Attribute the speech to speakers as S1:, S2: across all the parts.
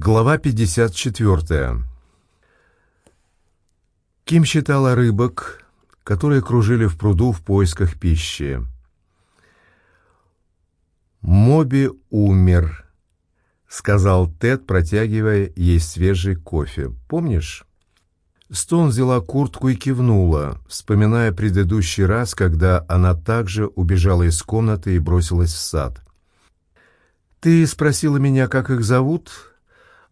S1: Глава 54. Ким считала рыбок, которые кружили в пруду в поисках пищи. «Моби умер», — сказал Тед, протягивая ей свежий кофе. «Помнишь?» Стоун взяла куртку и кивнула, вспоминая предыдущий раз, когда она также убежала из комнаты и бросилась в сад. «Ты спросила меня, как их зовут?»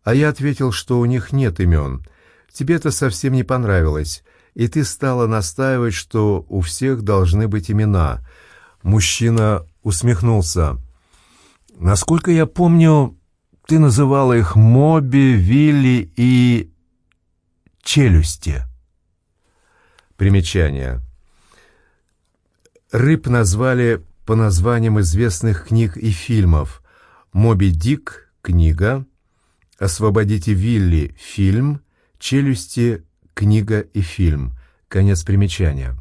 S1: А я ответил, что у них нет имен. Тебе это совсем не понравилось, и ты стала настаивать, что у всех должны быть имена. Мужчина усмехнулся. Насколько я помню, ты называла их Моби, Вилли и Челюсти. Примечание. Рыб назвали по названиям известных книг и фильмов. «Моби Дик» — книга, «Освободите Вилли» — фильм, «Челюсти» — книга и фильм. Конец примечания.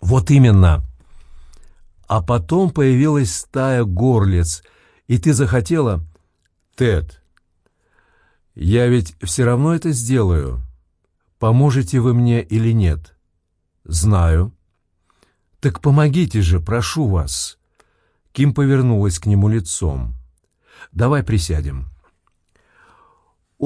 S1: Вот именно. А потом появилась стая горлиц, и ты захотела... Тед, я ведь все равно это сделаю. Поможете вы мне или нет? Знаю. Так помогите же, прошу вас. Ким повернулась к нему лицом. Давай присядем.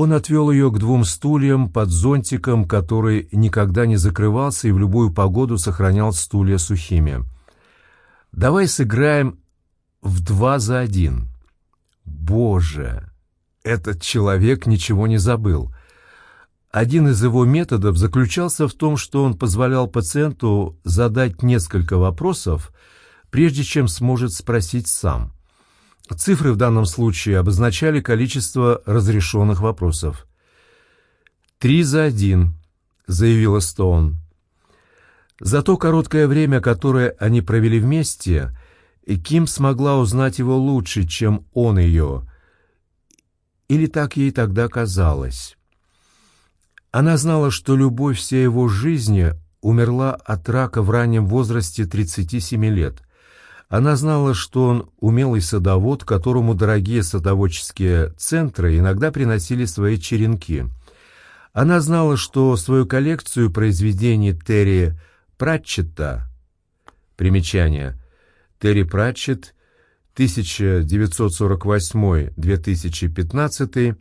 S1: Он отвел ее к двум стульям под зонтиком, который никогда не закрывался и в любую погоду сохранял стулья сухими. «Давай сыграем в два за один». «Боже! Этот человек ничего не забыл». Один из его методов заключался в том, что он позволял пациенту задать несколько вопросов, прежде чем сможет спросить сам. Цифры в данном случае обозначали количество разрешенных вопросов. «Три за один», — заявила Стоун. За то короткое время, которое они провели вместе, Ким смогла узнать его лучше, чем он ее. Или так ей тогда казалось. Она знала, что любовь всей его жизни умерла от рака в раннем возрасте 37 лет. Она знала, что он умелый садовод, которому дорогие садоводческие центры иногда приносили свои черенки. Она знала, что свою коллекцию произведений Терри Пратчетта Примечание. Терри Пратчетт, 1948-2015,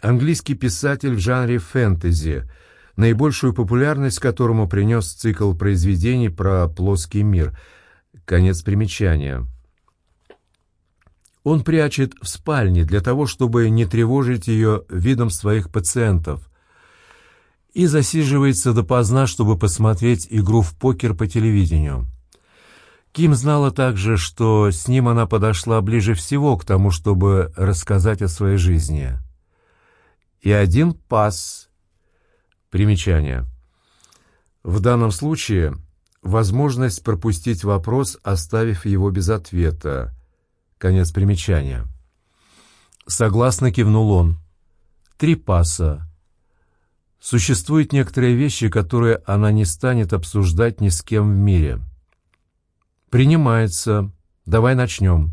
S1: английский писатель в жанре фэнтези, наибольшую популярность которому принес цикл произведений про плоский мир – Конец примечания. Он прячет в спальне для того, чтобы не тревожить ее видом своих пациентов, и засиживается допоздна, чтобы посмотреть игру в покер по телевидению. Ким знала также, что с ним она подошла ближе всего к тому, чтобы рассказать о своей жизни. И один пас. Примечание. В данном случае возможность пропустить вопрос, оставив его без ответа. Конец примечания. Согласно кивнул он. Три паса. Существуют некоторые вещи, которые она не станет обсуждать ни с кем в мире. Принимается. Давай начнем.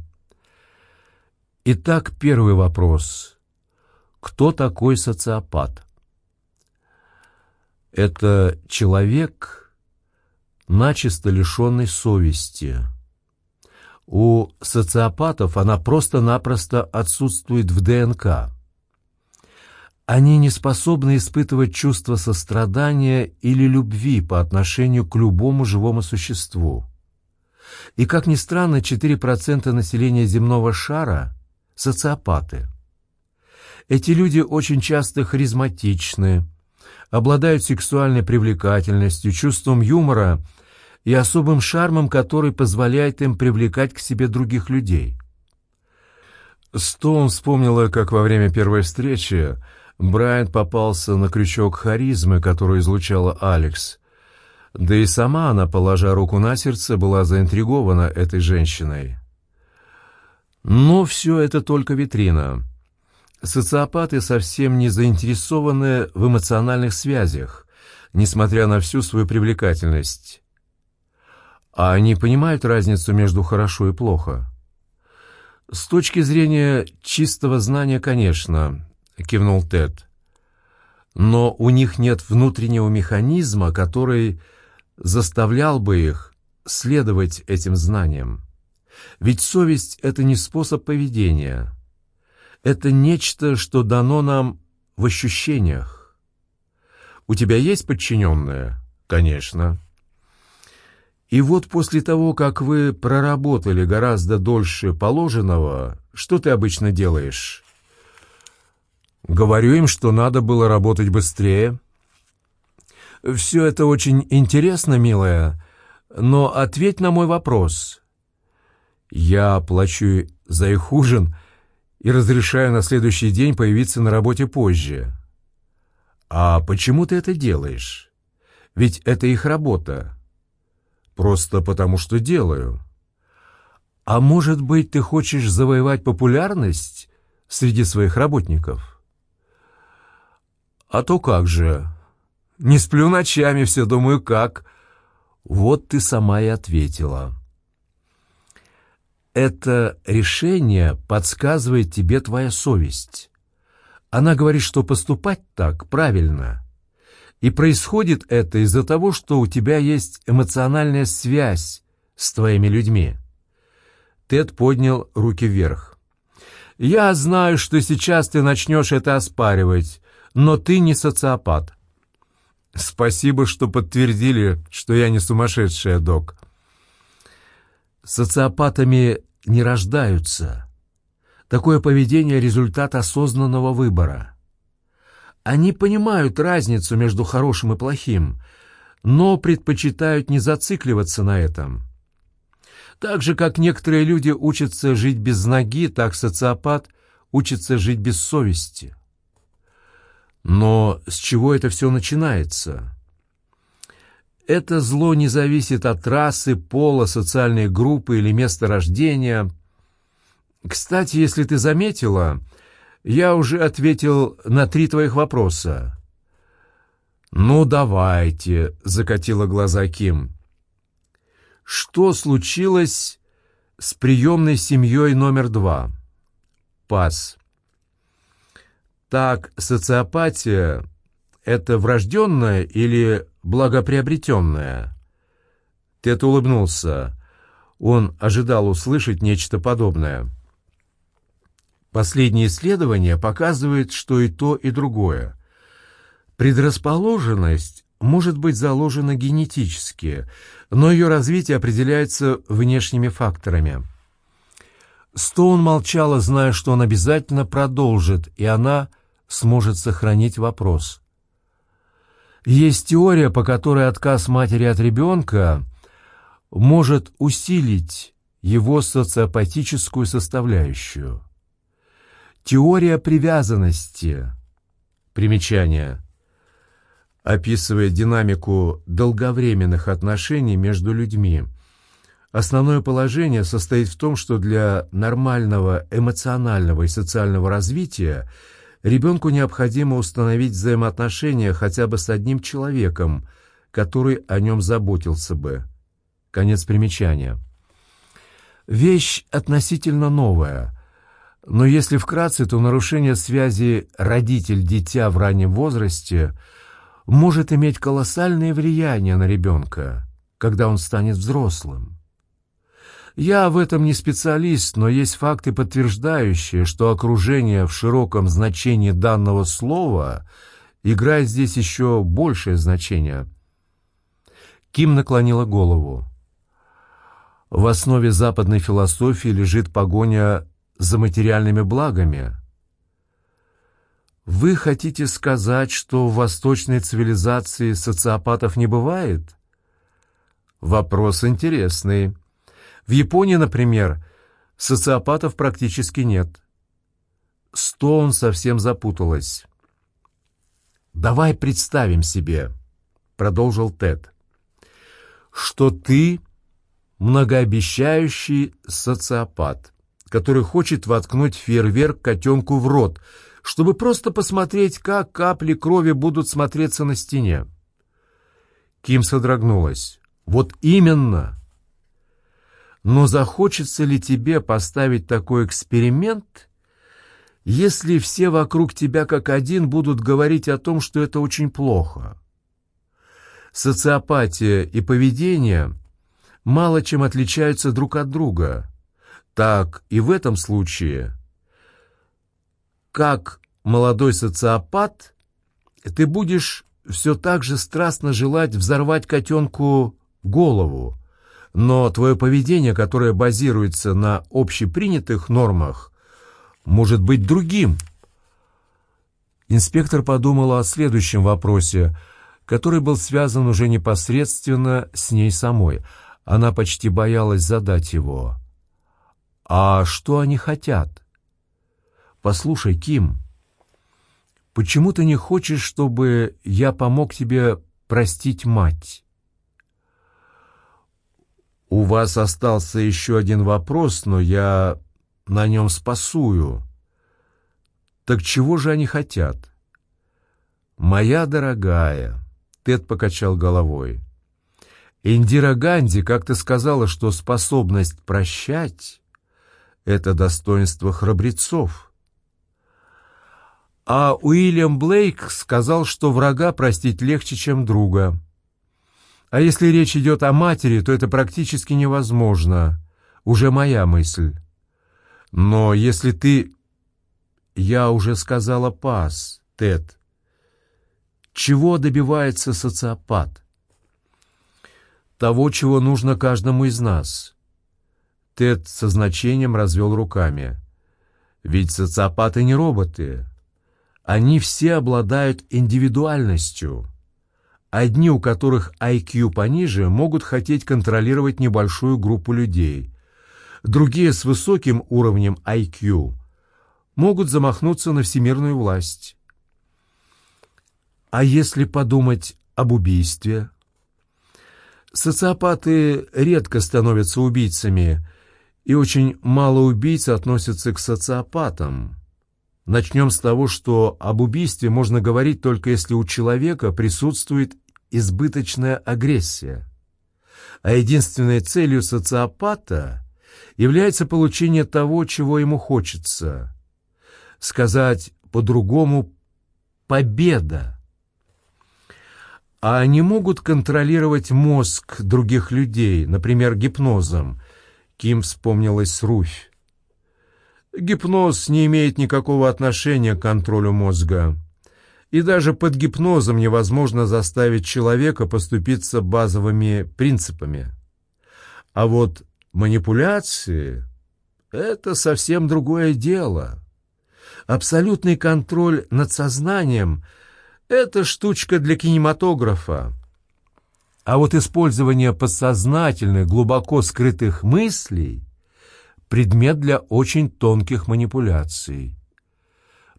S1: Итак, первый вопрос. Кто такой социопат? Это человек начисто лишенной совести. У социопатов она просто-напросто отсутствует в ДНК. Они не способны испытывать чувство сострадания или любви по отношению к любому живому существу. И, как ни странно, 4% населения земного шара – социопаты. Эти люди очень часто харизматичны, обладают сексуальной привлекательностью, чувством юмора и особым шармом, который позволяет им привлекать к себе других людей. Стоун вспомнила, как во время первой встречи Брайан попался на крючок харизмы, которую излучала Алекс. Да и сама она, положа руку на сердце, была заинтригована этой женщиной. Но все это только витрина. Социопаты совсем не заинтересованы в эмоциональных связях, несмотря на всю свою привлекательность. А они понимают разницу между хорошо и плохо. С точки зрения чистого знания, конечно, — кивнул Тед. «Но у них нет внутреннего механизма, который заставлял бы их следовать этим знаниям. Ведь совесть — это не способ поведения. Это нечто, что дано нам в ощущениях. У тебя есть подчиненная? Конечно. И вот после того, как вы проработали гораздо дольше положенного, что ты обычно делаешь? Говорю им, что надо было работать быстрее. Все это очень интересно, милая, но ответь на мой вопрос. Я плачу за их ужин и разрешаю на следующий день появиться на работе позже. А почему ты это делаешь? Ведь это их работа. Просто потому, что делаю. А может быть, ты хочешь завоевать популярность среди своих работников? А то как же? Не сплю ночами, все думаю, как. Вот ты сама и ответила. Это решение подсказывает тебе твоя совесть. Она говорит, что поступать так правильно. И происходит это из-за того, что у тебя есть эмоциональная связь с твоими людьми. Тед поднял руки вверх. «Я знаю, что сейчас ты начнешь это оспаривать, но ты не социопат». «Спасибо, что подтвердили, что я не сумасшедшая, док». Социопатами не рождаются. Такое поведение — результат осознанного выбора. Они понимают разницу между хорошим и плохим, но предпочитают не зацикливаться на этом. Так же, как некоторые люди учатся жить без ноги, так социопат учится жить без совести. Но с чего это все начинается? Это зло не зависит от расы, пола, социальной группы или места рождения. Кстати, если ты заметила, я уже ответил на три твоих вопроса. «Ну, давайте», — закатила глаза Ким. «Что случилось с приемной семьей номер два?» «Пас». «Так, социопатия — это врожденная или благоприобретенная?» Тед улыбнулся. Он ожидал услышать нечто подобное. Последние исследования показывают, что и то, и другое. Предрасположенность может быть заложена генетически, но ее развитие определяется внешними факторами. Стоун молчала, зная, что он обязательно продолжит, и она сможет сохранить вопрос. Есть теория, по которой отказ матери от ребенка может усилить его социопатическую составляющую. Теория привязанности. Примечание. Описывает динамику долговременных отношений между людьми. Основное положение состоит в том, что для нормального эмоционального и социального развития ребенку необходимо установить взаимоотношения хотя бы с одним человеком, который о нем заботился бы. Конец примечания. Вещь относительно новая – но если вкратце, то нарушение связи родитель-дитя в раннем возрасте может иметь колоссальное влияние на ребенка, когда он станет взрослым. Я в этом не специалист, но есть факты, подтверждающие, что окружение в широком значении данного слова играет здесь еще большее значение. Ким наклонила голову. В основе западной философии лежит погоня за материальными благами. Вы хотите сказать, что в восточной цивилизации социопатов не бывает? Вопрос интересный. В Японии, например, социопатов практически нет. Стоун совсем запуталась. «Давай представим себе», — продолжил Тед, — «что ты многообещающий социопат который хочет воткнуть фейерверк котенку в рот, чтобы просто посмотреть, как капли крови будут смотреться на стене. Ким содрогнулась. «Вот именно!» «Но захочется ли тебе поставить такой эксперимент, если все вокруг тебя как один будут говорить о том, что это очень плохо? Социопатия и поведение мало чем отличаются друг от друга. Так и в этом случае. Как молодой социопат, ты будешь все так же страстно желать взорвать котенку голову, но твое поведение, которое базируется на общепринятых нормах, может быть другим. Инспектор подумала о следующем вопросе, который был связан уже непосредственно с ней самой. Она почти боялась задать его. «А что они хотят?» «Послушай, Ким, почему ты не хочешь, чтобы я помог тебе простить мать?» «У вас остался еще один вопрос, но я на нем спасую. Так чего же они хотят? Моя дорогая, Тед покачал головой. Индира Ганди как-то сказала, что способность прощать — это достоинство храбрецов. А Уильям Блейк сказал, что врага простить легче, чем друга. А если речь идет о матери, то это практически невозможно. Уже моя мысль. Но если ты... Я уже сказала пас, Тед. Чего добивается социопат? Того, чего нужно каждому из нас. Тед со значением развел руками. Ведь социопаты не роботы. Они все обладают индивидуальностью. Одни, у которых IQ пониже, могут хотеть контролировать небольшую группу людей — Другие с высоким уровнем IQ могут замахнуться на всемирную власть. А если подумать об убийстве? Социопаты редко становятся убийцами, и очень мало убийц относятся к социопатам. Начнем с того, что об убийстве можно говорить только если у человека присутствует избыточная агрессия. А единственной целью социопата является получение того, чего ему хочется. Сказать по-другому «победа». А они могут контролировать мозг других людей, например, гипнозом. Ким вспомнилась Руфь. Гипноз не имеет никакого отношения к контролю мозга. И даже под гипнозом невозможно заставить человека поступиться базовыми принципами. А вот Манипуляции — это совсем другое дело. Абсолютный контроль над сознанием — это штучка для кинематографа. А вот использование подсознательных, глубоко скрытых мыслей — предмет для очень тонких манипуляций.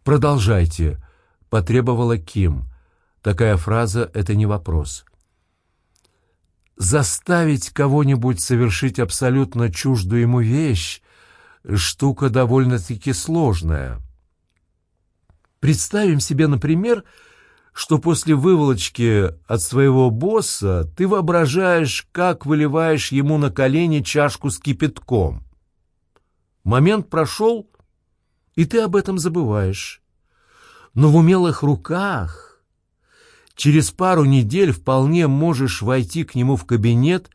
S1: «Продолжайте», — потребовала Ким. Такая фраза — это не вопрос заставить кого-нибудь совершить абсолютно чуждую ему вещь — штука довольно-таки сложная. Представим себе, например, что после выволочки от своего босса ты воображаешь, как выливаешь ему на колени чашку с кипятком. Момент прошел, и ты об этом забываешь. Но в умелых руках Через пару недель вполне можешь войти к нему в кабинет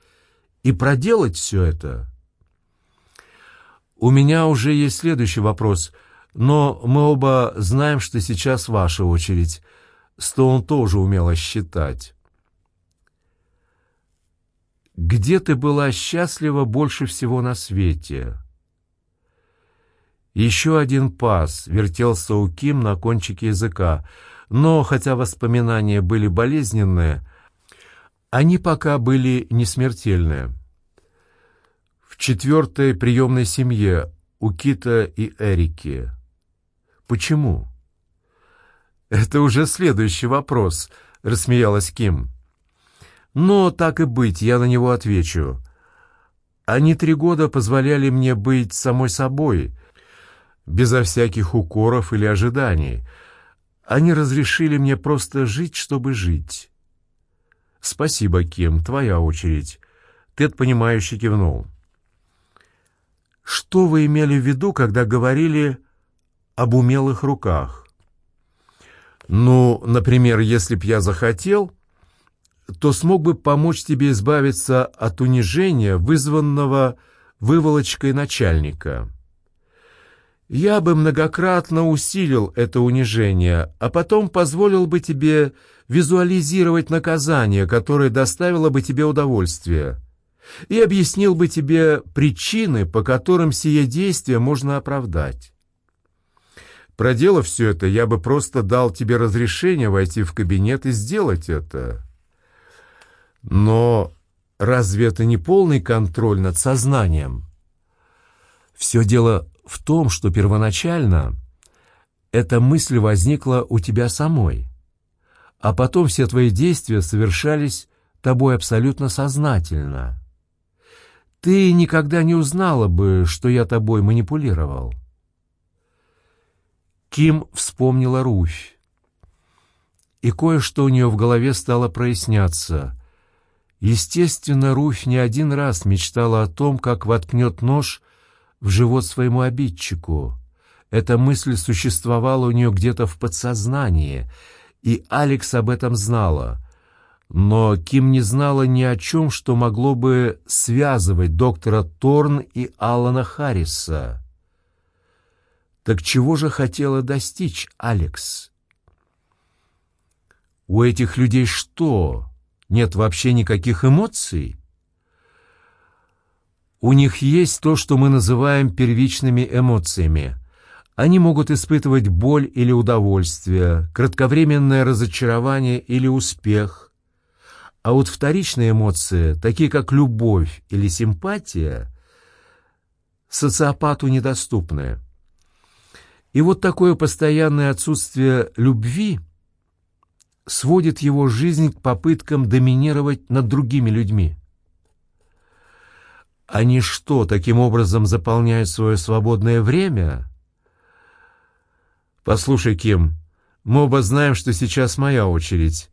S1: и проделать все это. У меня уже есть следующий вопрос, но мы оба знаем, что сейчас ваша очередь. Стоун тоже умела считать. Где ты была счастлива больше всего на свете? Еще один пас вертелся у Ким на кончике языка — но, хотя воспоминания были болезненные, они пока были не смертельные. В четвертой приемной семье у Кита и Эрики. Почему? Это уже следующий вопрос, рассмеялась Ким. Но так и быть, я на него отвечу. Они три года позволяли мне быть самой собой, безо всяких укоров или ожиданий — они разрешили мне просто жить, чтобы жить. Спасибо, Ким, твоя очередь. Тед, понимающе кивнул. Что вы имели в виду, когда говорили об умелых руках. Ну, например, если б я захотел, то смог бы помочь тебе избавиться от унижения, вызванного выволочкой начальника. Я бы многократно усилил это унижение, а потом позволил бы тебе визуализировать наказание, которое доставило бы тебе удовольствие, и объяснил бы тебе причины, по которым сие действие можно оправдать. Проделав все это, я бы просто дал тебе разрешение войти в кабинет и сделать это. Но разве это не полный контроль над сознанием? Все дело в том, что первоначально эта мысль возникла у тебя самой, а потом все твои действия совершались тобой абсолютно сознательно. Ты никогда не узнала бы, что я тобой манипулировал. Ким вспомнила Руфь. И кое-что у нее в голове стало проясняться. Естественно, Руфь не один раз мечтала о том, как воткнет нож в живот своему обидчику. Эта мысль существовала у нее где-то в подсознании, и Алекс об этом знала. Но Ким не знала ни о чем, что могло бы связывать доктора Торн и Алана Харриса. Так чего же хотела достичь Алекс? У этих людей что, нет вообще никаких эмоций? У них есть то, что мы называем первичными эмоциями. Они могут испытывать боль или удовольствие, кратковременное разочарование или успех. А вот вторичные эмоции, такие как любовь или симпатия, социопату недоступны. И вот такое постоянное отсутствие любви сводит его жизнь к попыткам доминировать над другими людьми. Они что, таким образом заполняют свое свободное время? Послушай, Ким, мы оба знаем, что сейчас моя очередь.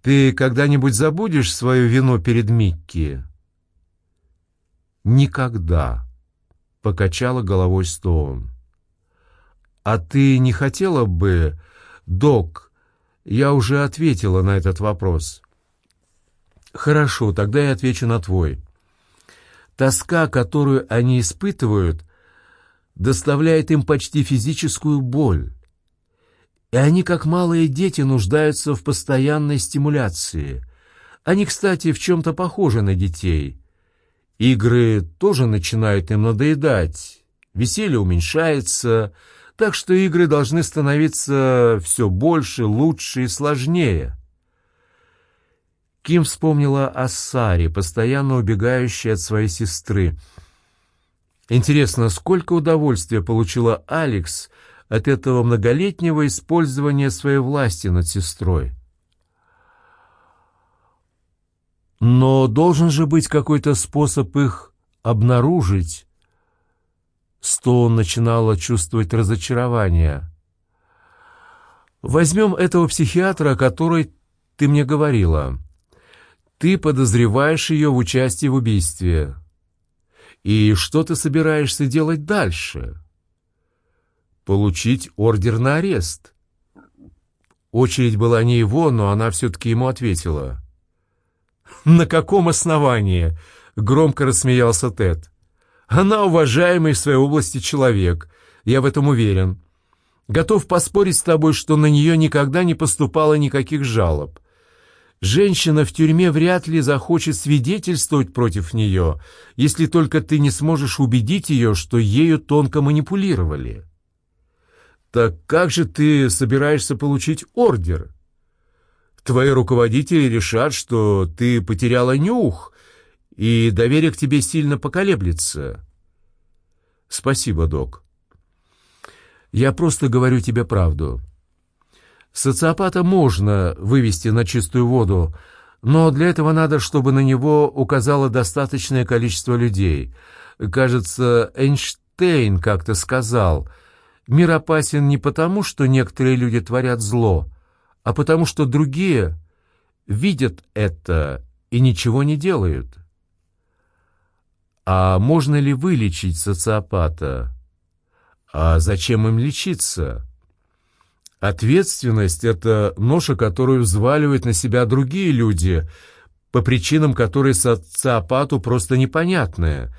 S1: Ты когда-нибудь забудешь свою вину перед Микки? Никогда, — покачала головой Стоун. А ты не хотела бы... Док, я уже ответила на этот вопрос. Хорошо, тогда я отвечу на твой. Тоска, которую они испытывают, доставляет им почти физическую боль. И они, как малые дети, нуждаются в постоянной стимуляции. Они, кстати, в чем-то похожи на детей. Игры тоже начинают им надоедать, веселье уменьшается, так что игры должны становиться все больше, лучше и сложнее. Ким вспомнила о Саре, постоянно убегающей от своей сестры. Интересно, сколько удовольствия получила Алекс от этого многолетнего использования своей власти над сестрой? Но должен же быть какой-то способ их обнаружить. Стоун начинала чувствовать разочарование. «Возьмем этого психиатра, о которой ты мне говорила». Ты подозреваешь ее в участии в убийстве. И что ты собираешься делать дальше? Получить ордер на арест. Очередь была не его, но она все-таки ему ответила. «На каком основании?» — громко рассмеялся Тед. «Она уважаемый в своей области человек, я в этом уверен. Готов поспорить с тобой, что на нее никогда не поступало никаких жалоб. Женщина в тюрьме вряд ли захочет свидетельствовать против нее, если только ты не сможешь убедить ее, что ею тонко манипулировали. Так как же ты собираешься получить ордер? Твои руководители решат, что ты потеряла нюх, и доверие к тебе сильно поколеблется. Спасибо, док. Я просто говорю тебе правду. Социопата можно вывести на чистую воду, но для этого надо, чтобы на него указало достаточное количество людей. Кажется, Эйнштейн как-то сказал, мир опасен не потому, что некоторые люди творят зло, а потому что другие видят это и ничего не делают. А можно ли вылечить социопата? А зачем им лечиться? Ответственность — это ноша, которую взваливают на себя другие люди, по причинам, которые социопату просто непонятны.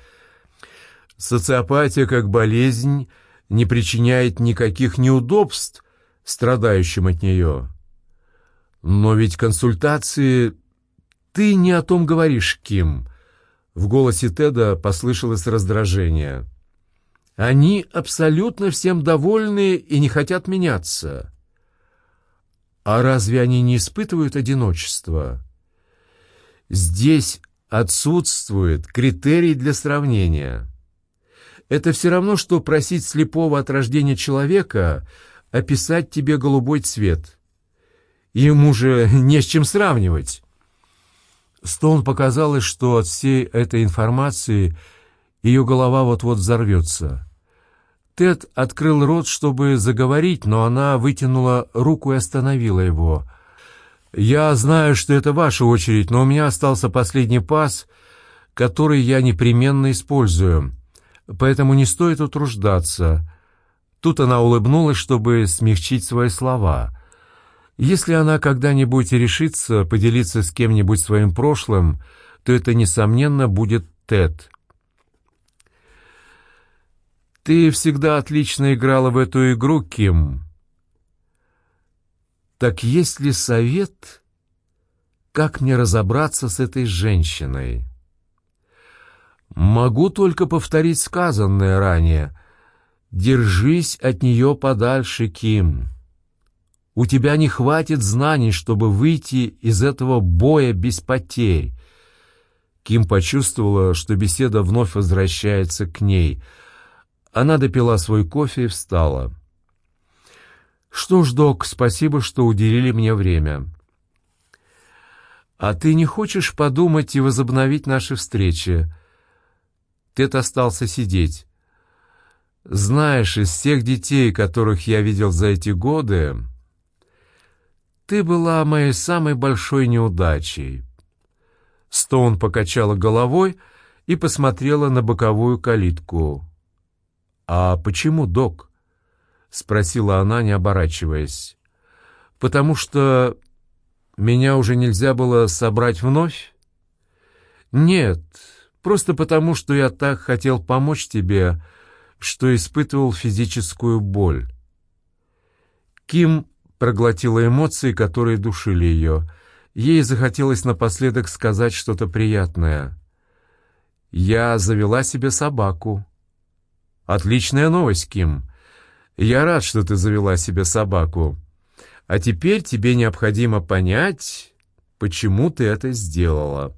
S1: Социопатия как болезнь не причиняет никаких неудобств страдающим от нее. Но ведь консультации... Ты не о том говоришь, Ким. В голосе Теда послышалось раздражение. Они абсолютно всем довольны и не хотят меняться. А разве они не испытывают одиночества? Здесь отсутствует критерий для сравнения. Это все равно, что просить слепого от рождения человека описать тебе голубой цвет. Ему же не с чем сравнивать. Стоун показалось, что от всей этой информации ее голова вот-вот взорвется. Тед открыл рот, чтобы заговорить, но она вытянула руку и остановила его. «Я знаю, что это ваша очередь, но у меня остался последний пас, который я непременно использую, поэтому не стоит утруждаться». Тут она улыбнулась, чтобы смягчить свои слова. «Если она когда-нибудь решится поделиться с кем-нибудь своим прошлым, то это, несомненно, будет Тед». Ты всегда отлично играла в эту игру, Ким. Так есть ли совет, как мне разобраться с этой женщиной? Могу только повторить сказанное ранее. Держись от нее подальше, Ким. У тебя не хватит знаний, чтобы выйти из этого боя без потерь. Ким почувствовала, что беседа вновь возвращается к ней — она допила свой кофе и встала. «Что ж, док, спасибо, что уделили мне время». «А ты не хочешь подумать и возобновить наши встречи?» Тед остался сидеть. «Знаешь, из всех детей, которых я видел за эти годы, ты была моей самой большой неудачей». Стоун покачала головой и посмотрела на боковую калитку. «А почему, док?» — спросила она, не оборачиваясь. «Потому что меня уже нельзя было собрать вновь?» «Нет, просто потому, что я так хотел помочь тебе, что испытывал физическую боль». Ким проглотила эмоции, которые душили ее. Ей захотелось напоследок сказать что-то приятное. «Я завела себе собаку», Отличная новость, Ким. Я рад, что ты завела себе собаку. А теперь тебе необходимо понять, почему ты это сделала.